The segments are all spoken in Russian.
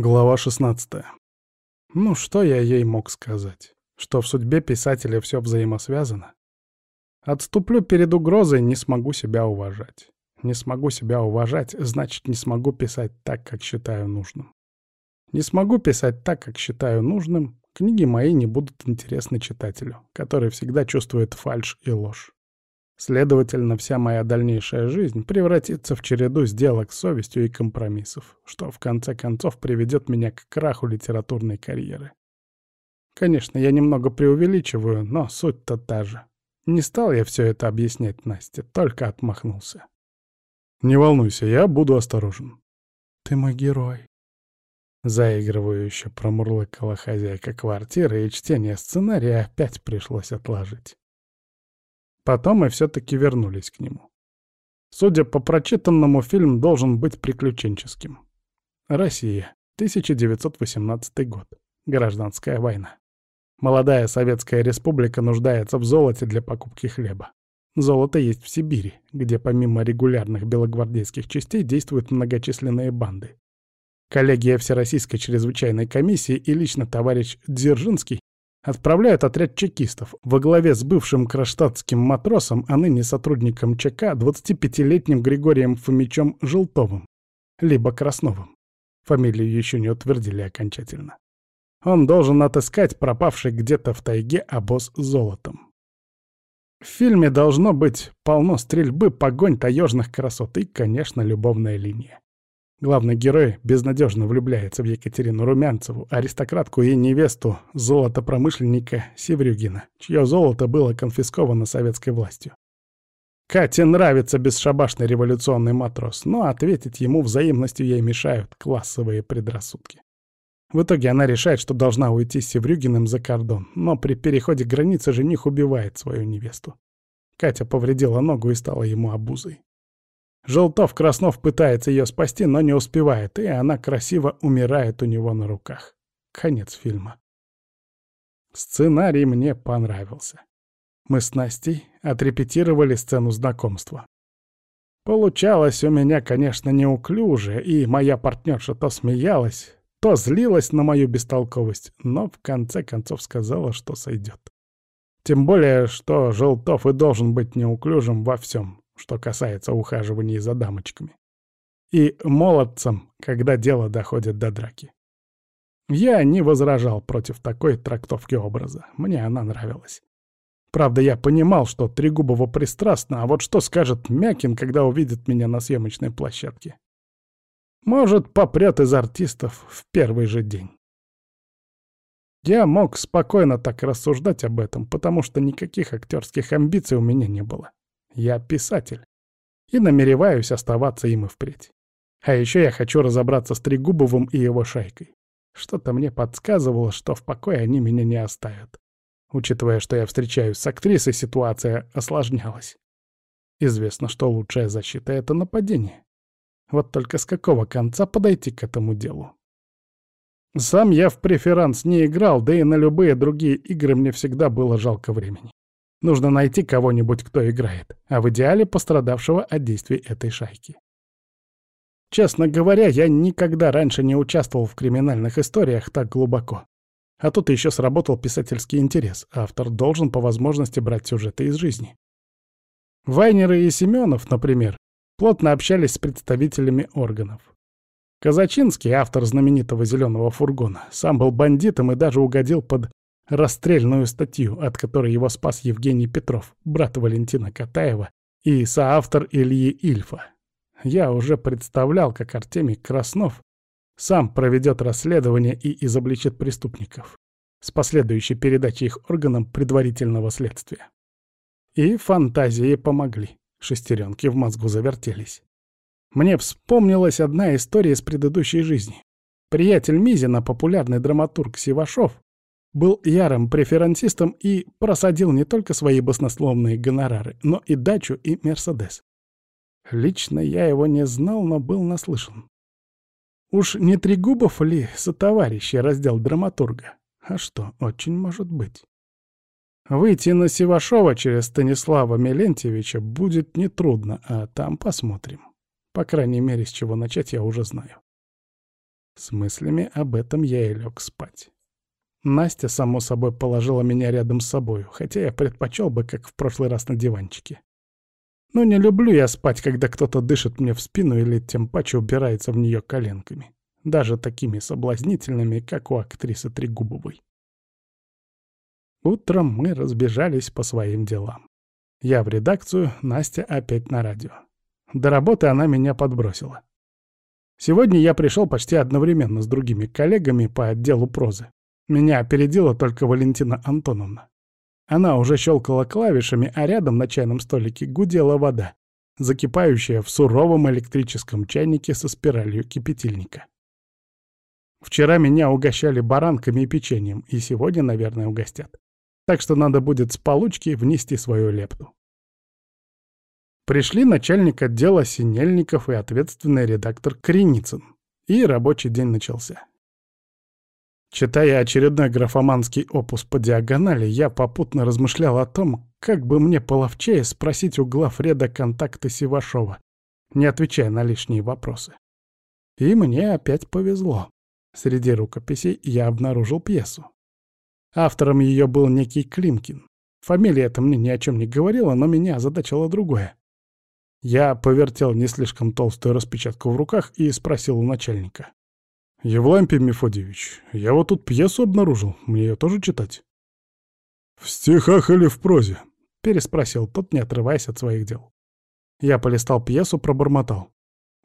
Глава 16. Ну, что я ей мог сказать? Что в судьбе писателя все взаимосвязано? Отступлю перед угрозой, не смогу себя уважать. Не смогу себя уважать, значит, не смогу писать так, как считаю нужным. Не смогу писать так, как считаю нужным, книги мои не будут интересны читателю, который всегда чувствует фальшь и ложь. Следовательно, вся моя дальнейшая жизнь превратится в череду сделок с совестью и компромиссов, что в конце концов приведет меня к краху литературной карьеры. Конечно, я немного преувеличиваю, но суть-то та же. Не стал я все это объяснять Насте, только отмахнулся. «Не волнуйся, я буду осторожен». «Ты мой герой», Заигрывающе промурлыкала хозяйка квартиры, и чтение сценария опять пришлось отложить. Потом мы все-таки вернулись к нему. Судя по прочитанному, фильм должен быть приключенческим. Россия, 1918 год. Гражданская война. Молодая Советская Республика нуждается в золоте для покупки хлеба. Золото есть в Сибири, где помимо регулярных белогвардейских частей действуют многочисленные банды. Коллегия Всероссийской чрезвычайной комиссии и лично товарищ Дзержинский Отправляют отряд чекистов во главе с бывшим кронштадтским матросом, а ныне сотрудником ЧК, 25-летним Григорием Фомичем Желтовым, либо Красновым. Фамилию еще не утвердили окончательно. Он должен отыскать пропавший где-то в тайге обоз с золотом. В фильме должно быть полно стрельбы, погонь таежных красот и, конечно, любовная линия. Главный герой безнадежно влюбляется в Екатерину Румянцеву, аристократку и невесту золотопромышленника Севрюгина, чье золото было конфисковано советской властью. Кате нравится бесшабашный революционный матрос, но ответить ему взаимностью ей мешают классовые предрассудки. В итоге она решает, что должна уйти с Севрюгиным за кордон, но при переходе границы жених убивает свою невесту. Катя повредила ногу и стала ему обузой. Желтов-Краснов пытается ее спасти, но не успевает, и она красиво умирает у него на руках. Конец фильма. Сценарий мне понравился. Мы с Настей отрепетировали сцену знакомства. Получалось у меня, конечно, неуклюже, и моя партнерша то смеялась, то злилась на мою бестолковость, но в конце концов сказала, что сойдет. Тем более, что Желтов и должен быть неуклюжим во всем, что касается ухаживания за дамочками. И молодцам, когда дело доходит до драки. Я не возражал против такой трактовки образа. Мне она нравилась. Правда, я понимал, что Трегубова пристрастна, а вот что скажет Мякин, когда увидит меня на съемочной площадке? Может, попрет из артистов в первый же день. Я мог спокойно так рассуждать об этом, потому что никаких актерских амбиций у меня не было. Я писатель. И намереваюсь оставаться им и впредь. А еще я хочу разобраться с Трегубовым и его шайкой. Что-то мне подсказывало, что в покое они меня не оставят. Учитывая, что я встречаюсь с актрисой, ситуация осложнялась. Известно, что лучшая защита — это нападение. Вот только с какого конца подойти к этому делу? Сам я в преферанс не играл, да и на любые другие игры мне всегда было жалко времени. Нужно найти кого-нибудь, кто играет, а в идеале пострадавшего от действий этой шайки. Честно говоря, я никогда раньше не участвовал в криминальных историях так глубоко. А тут еще сработал писательский интерес. Автор должен по возможности брать сюжеты из жизни. Вайнеры и Семенов, например, плотно общались с представителями органов. Казачинский, автор знаменитого «Зеленого фургона», сам был бандитом и даже угодил под расстрельную статью, от которой его спас Евгений Петров, брат Валентина Катаева и соавтор Ильи Ильфа. Я уже представлял, как Артемий Краснов сам проведет расследование и изобличит преступников с последующей передачей их органам предварительного следствия. И фантазии помогли, шестеренки в мозгу завертелись. Мне вспомнилась одна история из предыдущей жизни. Приятель Мизина, популярный драматург Сивашов, был ярым преферансистом и просадил не только свои баснословные гонорары, но и дачу и Мерседес. Лично я его не знал, но был наслышан. Уж не Трегубов ли сотоварищи раздел драматурга? А что, очень может быть. Выйти на Сивашова через Станислава Мелентьевича будет нетрудно, а там посмотрим. По крайней мере, с чего начать я уже знаю. С мыслями об этом я и лег спать. Настя, само собой, положила меня рядом с собой, хотя я предпочел бы, как в прошлый раз на диванчике. Но не люблю я спать, когда кто-то дышит мне в спину или тем паче убирается в нее коленками, даже такими соблазнительными, как у актрисы Трегубовой. Утром мы разбежались по своим делам. Я в редакцию, Настя опять на радио. До работы она меня подбросила. Сегодня я пришел почти одновременно с другими коллегами по отделу прозы. Меня опередила только Валентина Антоновна. Она уже щелкала клавишами, а рядом на чайном столике гудела вода, закипающая в суровом электрическом чайнике со спиралью кипятильника. Вчера меня угощали баранками и печеньем, и сегодня, наверное, угостят. Так что надо будет с получки внести свою лепту. Пришли начальник отдела Синельников и ответственный редактор Креницын. И рабочий день начался. Читая очередной графоманский опус по диагонали, я попутно размышлял о том, как бы мне половчее спросить у главреда контакты Сивашова, не отвечая на лишние вопросы. И мне опять повезло. Среди рукописей я обнаружил пьесу. Автором ее был некий Климкин. Фамилия эта мне ни о чем не говорила, но меня озадачило другое. Я повертел не слишком толстую распечатку в руках и спросил у начальника. «Евлампий Мефодьевич, я вот тут пьесу обнаружил, мне ее тоже читать?» «В стихах или в прозе?» — переспросил тот, не отрываясь от своих дел. Я полистал пьесу, пробормотал.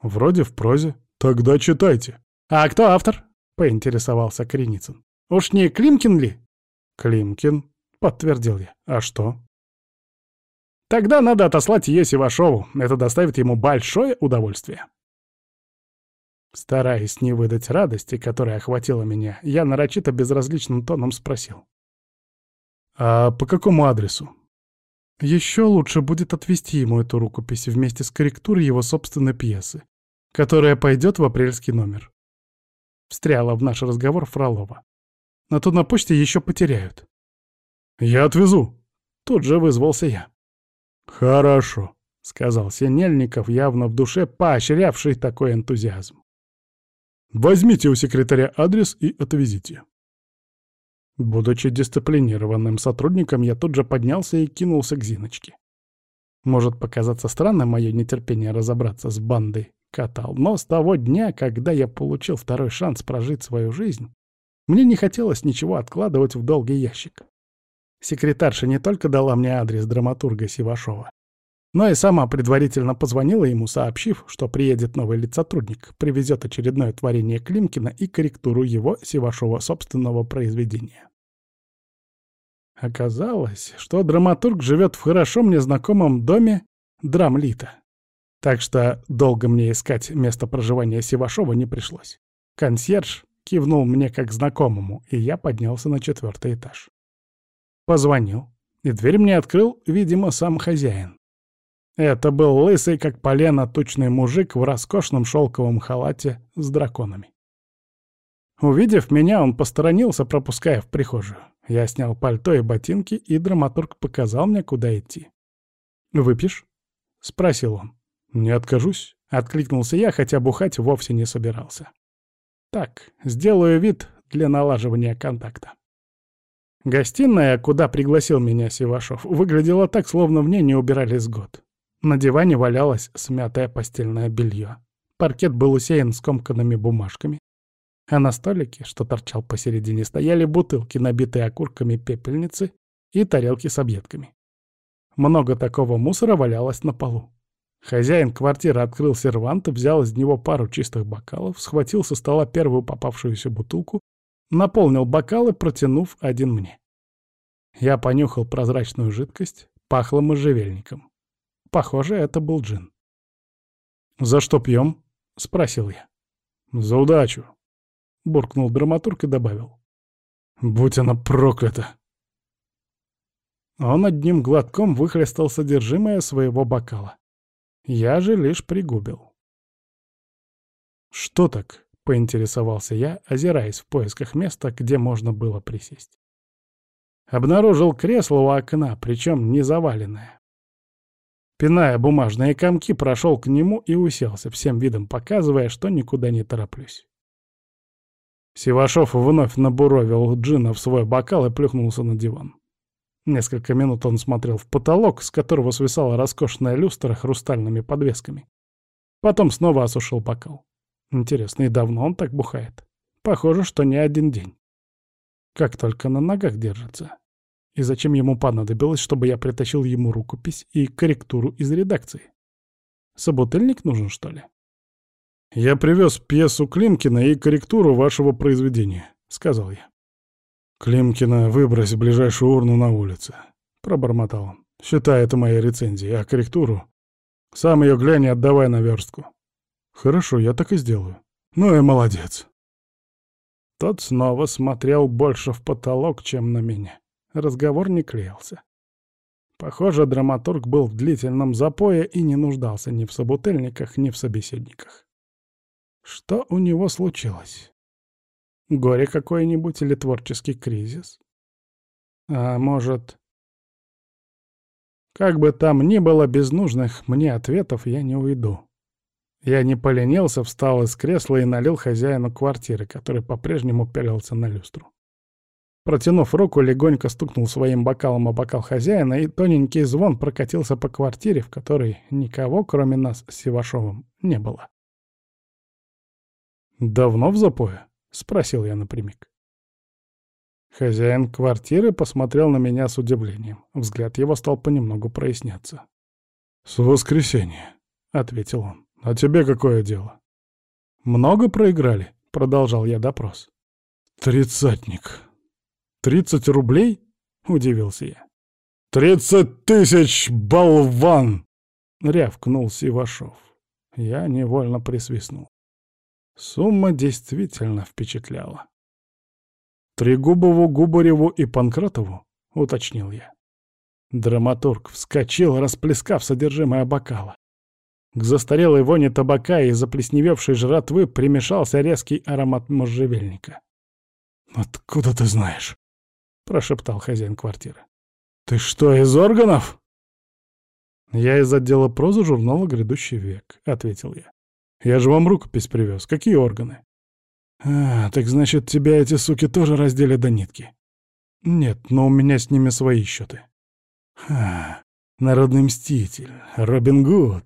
«Вроде в прозе. Тогда читайте». «А кто автор?» — поинтересовался Креницын. «Уж не Климкин ли?» «Климкин», — подтвердил я. «А что?» «Тогда надо отослать ее Сивашову. Это доставит ему большое удовольствие». Стараясь не выдать радости, которая охватила меня, я нарочито безразличным тоном спросил. «А по какому адресу?» Еще лучше будет отвести ему эту рукопись вместе с корректурой его собственной пьесы, которая пойдет в апрельский номер. Встряла в наш разговор Фролова. На то на почте еще потеряют. «Я отвезу!» Тут же вызвался я. «Хорошо», — сказал Синельников, явно в душе поощрявший такой энтузиазм. Возьмите у секретаря адрес и отвезите. Будучи дисциплинированным сотрудником, я тут же поднялся и кинулся к Зиночке. Может показаться странным мое нетерпение разобраться с бандой катал, но с того дня, когда я получил второй шанс прожить свою жизнь, мне не хотелось ничего откладывать в долгий ящик. Секретарша не только дала мне адрес драматурга Сивашова, но и сама предварительно позвонила ему, сообщив, что приедет новый лицотрудник, привезет очередное творение Климкина и корректуру его, Сивашова, собственного произведения. Оказалось, что драматург живет в хорошо мне знакомом доме Драмлита. Так что долго мне искать место проживания Сивашова не пришлось. Консьерж кивнул мне как знакомому, и я поднялся на четвертый этаж. Позвонил, и дверь мне открыл, видимо, сам хозяин. Это был лысый, как полено, тучный мужик в роскошном шелковом халате с драконами. Увидев меня, он посторонился, пропуская в прихожую. Я снял пальто и ботинки, и драматург показал мне, куда идти. «Выпьешь?» — спросил он. «Не откажусь», — откликнулся я, хотя бухать вовсе не собирался. «Так, сделаю вид для налаживания контакта». Гостиная, куда пригласил меня Сивашов, выглядела так, словно в ней не убирались год. На диване валялось смятое постельное белье. Паркет был усеян скомканными бумажками. А на столике, что торчал посередине, стояли бутылки, набитые окурками пепельницы и тарелки с объедками. Много такого мусора валялось на полу. Хозяин квартиры открыл сервант, взял из него пару чистых бокалов, схватил со стола первую попавшуюся бутылку, наполнил бокалы, протянув один мне. Я понюхал прозрачную жидкость, пахло можжевельником. Похоже, это был джин. «За что пьем?» — спросил я. «За удачу», — буркнул драматург и добавил. «Будь она проклята!» Он одним глотком выхлестал содержимое своего бокала. Я же лишь пригубил. «Что так?» — поинтересовался я, озираясь в поисках места, где можно было присесть. Обнаружил кресло у окна, причем не заваленное. Пиная бумажные комки, прошел к нему и уселся, всем видом показывая, что никуда не тороплюсь. Сивашов вновь набуровил джина в свой бокал и плюхнулся на диван. Несколько минут он смотрел в потолок, с которого свисала роскошная люстра хрустальными подвесками. Потом снова осушил бокал. Интересно, и давно он так бухает? Похоже, что не один день. Как только на ногах держится. И зачем ему понадобилось, чтобы я притащил ему рукопись и корректуру из редакции? Собутыльник нужен, что ли? «Я привез пьесу Климкина и корректуру вашего произведения», — сказал я. «Климкина выбрось ближайшую урну на улице», — пробормотал он. «Считай это моей рецензией, а корректуру? Сам ее глянь и отдавай на верстку». «Хорошо, я так и сделаю». «Ну и молодец». Тот снова смотрел больше в потолок, чем на меня. Разговор не клеился. Похоже, драматург был в длительном запое и не нуждался ни в собутыльниках, ни в собеседниках. Что у него случилось? Горе какое-нибудь или творческий кризис? А может... Как бы там ни было без нужных мне ответов, я не уйду. Я не поленился, встал из кресла и налил хозяину квартиры, который по-прежнему пялился на люстру. Протянув руку, легонько стукнул своим бокалом о бокал хозяина, и тоненький звон прокатился по квартире, в которой никого, кроме нас с Сивашовым, не было. «Давно в запое?» — спросил я напрямик. Хозяин квартиры посмотрел на меня с удивлением. Взгляд его стал понемногу проясняться. «С воскресенья», — ответил он. «А тебе какое дело?» «Много проиграли?» — продолжал я допрос. «Тридцатник». «Тридцать рублей?» — удивился я. «Тридцать тысяч, болван!» — рявкнул Сивашов. Я невольно присвистнул. Сумма действительно впечатляла. «Трегубову, Губареву и Панкратову?» — уточнил я. Драматург вскочил, расплескав содержимое бокала. К застарелой воне табака и заплесневевшей жратвы примешался резкий аромат можжевельника. «Откуда ты знаешь?» — прошептал хозяин квартиры. «Ты что, из органов?» «Я из отдела прозы журнала «Грядущий век», — ответил я. Я же вам рукопись привез. Какие органы? А, так значит, тебя эти суки тоже раздели до нитки. Нет, но у меня с ними свои счеты. А, народный мститель, Робин Гуд.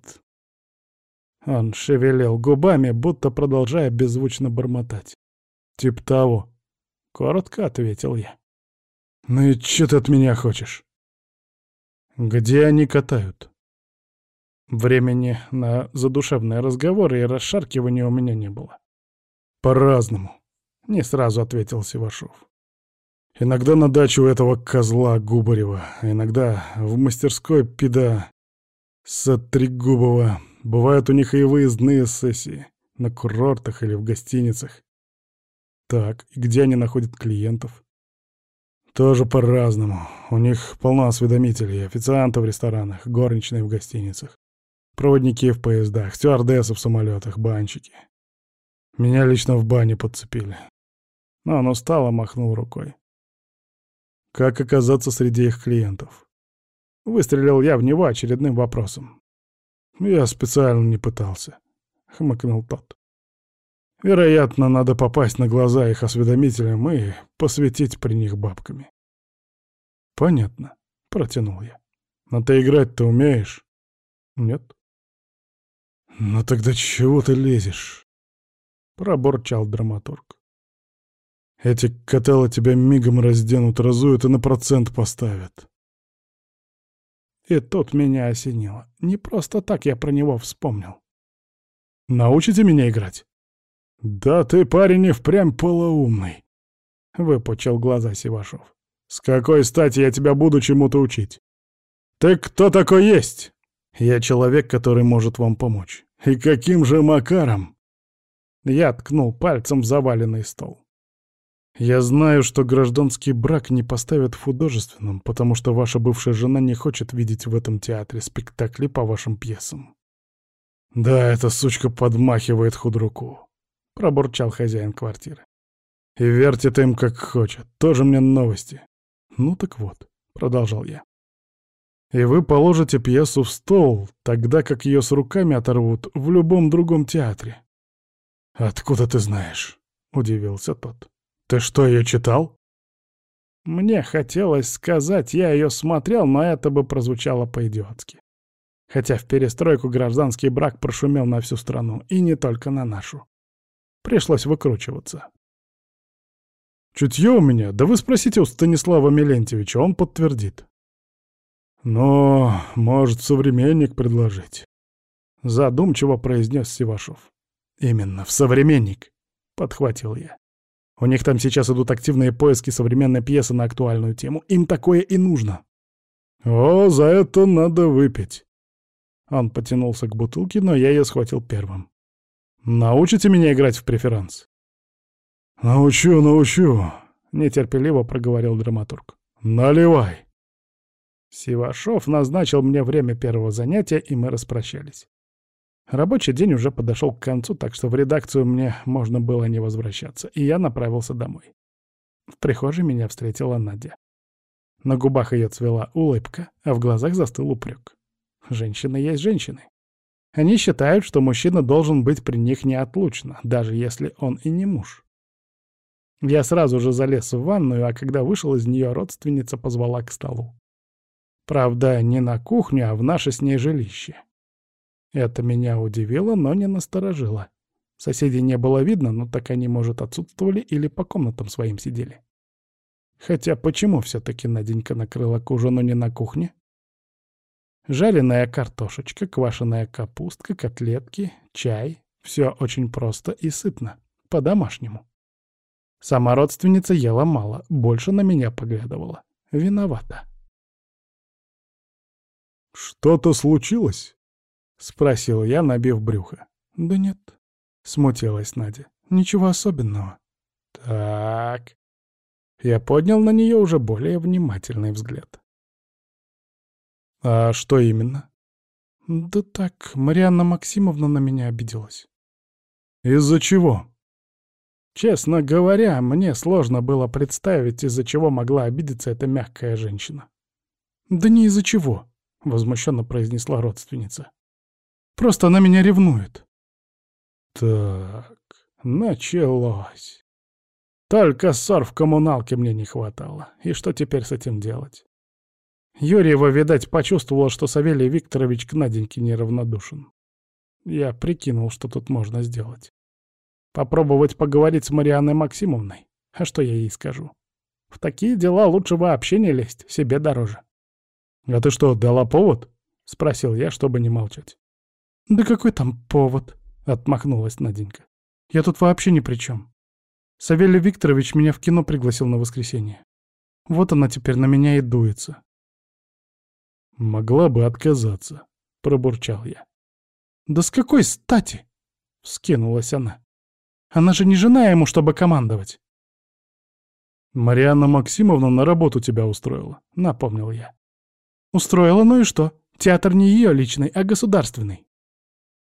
Он шевелил губами, будто продолжая беззвучно бормотать. Тип того. Коротко ответил я. Ну и что ты от меня хочешь? Где они катают? Времени на задушевные разговоры и расшаркивания у меня не было. «По-разному», — не сразу ответил Сивашов. «Иногда на дачу этого козла Губарева, иногда в мастерской пида Сатригубова. Бывают у них и выездные сессии, на курортах или в гостиницах. Так, и где они находят клиентов?» Тоже по-разному. У них полно осведомителей, официантов в ресторанах, горничные в гостиницах. Проводники в поездах, стюардессы в самолетах, банщики. Меня лично в бане подцепили. Но он устало махнул рукой. Как оказаться среди их клиентов? Выстрелил я в него очередным вопросом. Я специально не пытался, — хмыкнул тот. Вероятно, надо попасть на глаза их осведомителям и посветить при них бабками. Понятно, — протянул я. Но ты играть-то умеешь? Нет. «Ну тогда чего ты лезешь?» — проборчал драматург. «Эти каталы тебя мигом разденут, разуют и на процент поставят». И тут меня осенило. Не просто так я про него вспомнил. «Научите меня играть?» «Да ты, парень, и впрямь полоумный», — выпучил глаза Сивашов. «С какой стати я тебя буду чему-то учить? Ты кто такой есть?» «Я человек, который может вам помочь. «И каким же макаром?» Я ткнул пальцем в заваленный стол. «Я знаю, что гражданский брак не поставят в художественном, потому что ваша бывшая жена не хочет видеть в этом театре спектакли по вашим пьесам». «Да, эта сучка подмахивает худруку», — пробурчал хозяин квартиры. «И вертит им как хочет. Тоже мне новости». «Ну так вот», — продолжал я. И вы положите пьесу в стол, тогда как ее с руками оторвут в любом другом театре. Откуда ты знаешь? — удивился тот. «Ты что, ее читал?» Мне хотелось сказать, я ее смотрел, но это бы прозвучало по-идиотски. Хотя в перестройку гражданский брак прошумел на всю страну, и не только на нашу. Пришлось выкручиваться. «Чутье у меня, да вы спросите у Станислава Милентьевича, он подтвердит». «Но, может, современник предложить?» Задумчиво произнес Сивашов. «Именно, в современник», — подхватил я. «У них там сейчас идут активные поиски современной пьесы на актуальную тему. Им такое и нужно». «О, за это надо выпить». Он потянулся к бутылке, но я ее схватил первым. «Научите меня играть в преферанс?» «Научу, научу», — нетерпеливо проговорил драматург. «Наливай». Сивашов назначил мне время первого занятия, и мы распрощались. Рабочий день уже подошел к концу, так что в редакцию мне можно было не возвращаться, и я направился домой. В прихожей меня встретила Надя. На губах ее цвела улыбка, а в глазах застыл упрек. Женщины есть женщины. Они считают, что мужчина должен быть при них неотлучно, даже если он и не муж. Я сразу же залез в ванную, а когда вышел из нее, родственница позвала к столу. Правда, не на кухню, а в наше с ней жилище. Это меня удивило, но не насторожило. Соседей не было видно, но так они, может, отсутствовали или по комнатам своим сидели. Хотя почему все-таки Наденька накрыла к ужину не на кухне? Жареная картошечка, квашеная капустка, котлетки, чай — все очень просто и сытно, по-домашнему. Сама родственница ела мало, больше на меня поглядывала. Виновата. «Что-то случилось?» — спросил я, набив брюхо. «Да нет», — смутилась Надя. «Ничего особенного». «Так...» Я поднял на нее уже более внимательный взгляд. «А что именно?» «Да так, Марианна Максимовна на меня обиделась». «Из-за чего?» Честно говоря, мне сложно было представить, из-за чего могла обидеться эта мягкая женщина. «Да не из-за чего», — возмущенно произнесла родственница. Просто она меня ревнует. Так, началось. Только ссор в коммуналке мне не хватало. И что теперь с этим делать? Юрьева, видать, почувствовала, что Савелий Викторович к Наденьке неравнодушен. Я прикинул, что тут можно сделать. Попробовать поговорить с Марианной Максимовной. А что я ей скажу? В такие дела лучше вообще не лезть, себе дороже. «А ты что, дала повод?» — спросил я, чтобы не молчать. «Да какой там повод?» — отмахнулась Наденька. «Я тут вообще ни при чем. Савелий Викторович меня в кино пригласил на воскресенье. Вот она теперь на меня и дуется». «Могла бы отказаться», — пробурчал я. «Да с какой стати?» — вскинулась она. «Она же не жена ему, чтобы командовать». «Марианна Максимовна на работу тебя устроила», — напомнил я. «Устроила, ну и что? Театр не ее личный, а государственный».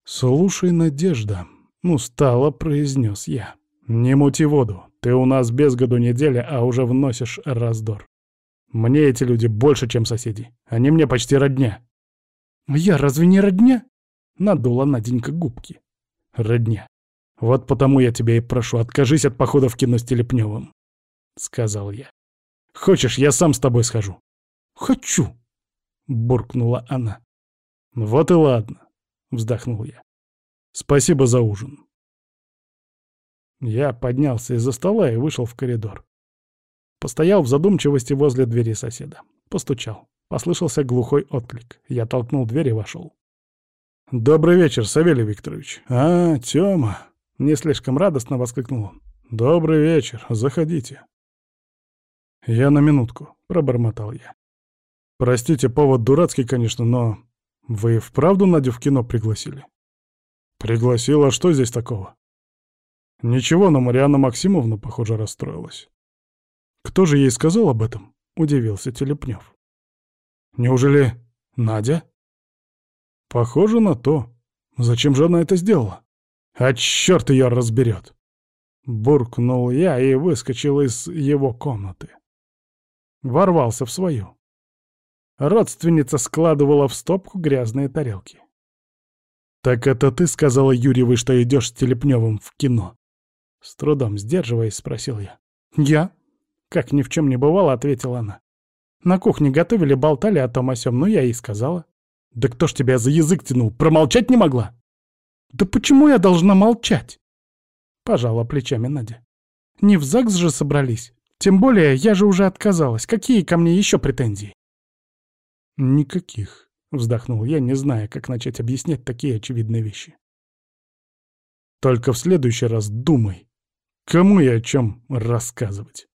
«Слушай, Надежда», — устало произнес я. «Не мути воду. Ты у нас без году неделя, а уже вносишь раздор. Мне эти люди больше, чем соседи. Они мне почти родня». «Я разве не родня?» — надула Наденька губки. «Родня. Вот потому я тебя и прошу, откажись от похода в кино с Телепневым», — сказал я. «Хочешь, я сам с тобой схожу?» «Хочу», — буркнула она. «Вот и ладно. — вздохнул я. «Спасибо за ужин». Я поднялся из-за стола и вышел в коридор. Постоял в задумчивости возле двери соседа. Постучал. Послышался глухой отклик. Я толкнул дверь и вошел. «Добрый вечер, Савелий Викторович». «А, Тёма!» — не слишком радостно воскликнул он. «Добрый вечер, заходите». «Я на минутку», — пробормотал я. «Простите, повод дурацкий, конечно, но вы вправду Надю в кино пригласили? Пригласил, а что здесь такого? Ничего, но Марианна Максимовна, похоже, расстроилась. Кто же ей сказал об этом? Удивился Телепнев. Неужели Надя? Похоже на то. Зачем же она это сделала? А черт ее разберет! Буркнул я и выскочил из его комнаты. Ворвался в свою. Родственница складывала в стопку грязные тарелки. «Так это ты сказала Юрьевой, что идешь с Телепневым в кино?» С трудом сдерживаясь, спросил я. «Я?» Как ни в чем не бывало, ответила она. На кухне готовили, болтали о том о сём, ну я ей сказала. «Да кто ж тебя за язык тянул? Промолчать не могла?» «Да почему я должна молчать?» Пожала плечами Надя. «Не в ЗАГС же собрались. Тем более, я же уже отказалась. Какие ко мне еще претензии?» «Никаких», — вздохнул я, не зная, как начать объяснять такие очевидные вещи. «Только в следующий раз думай, кому и о чем рассказывать».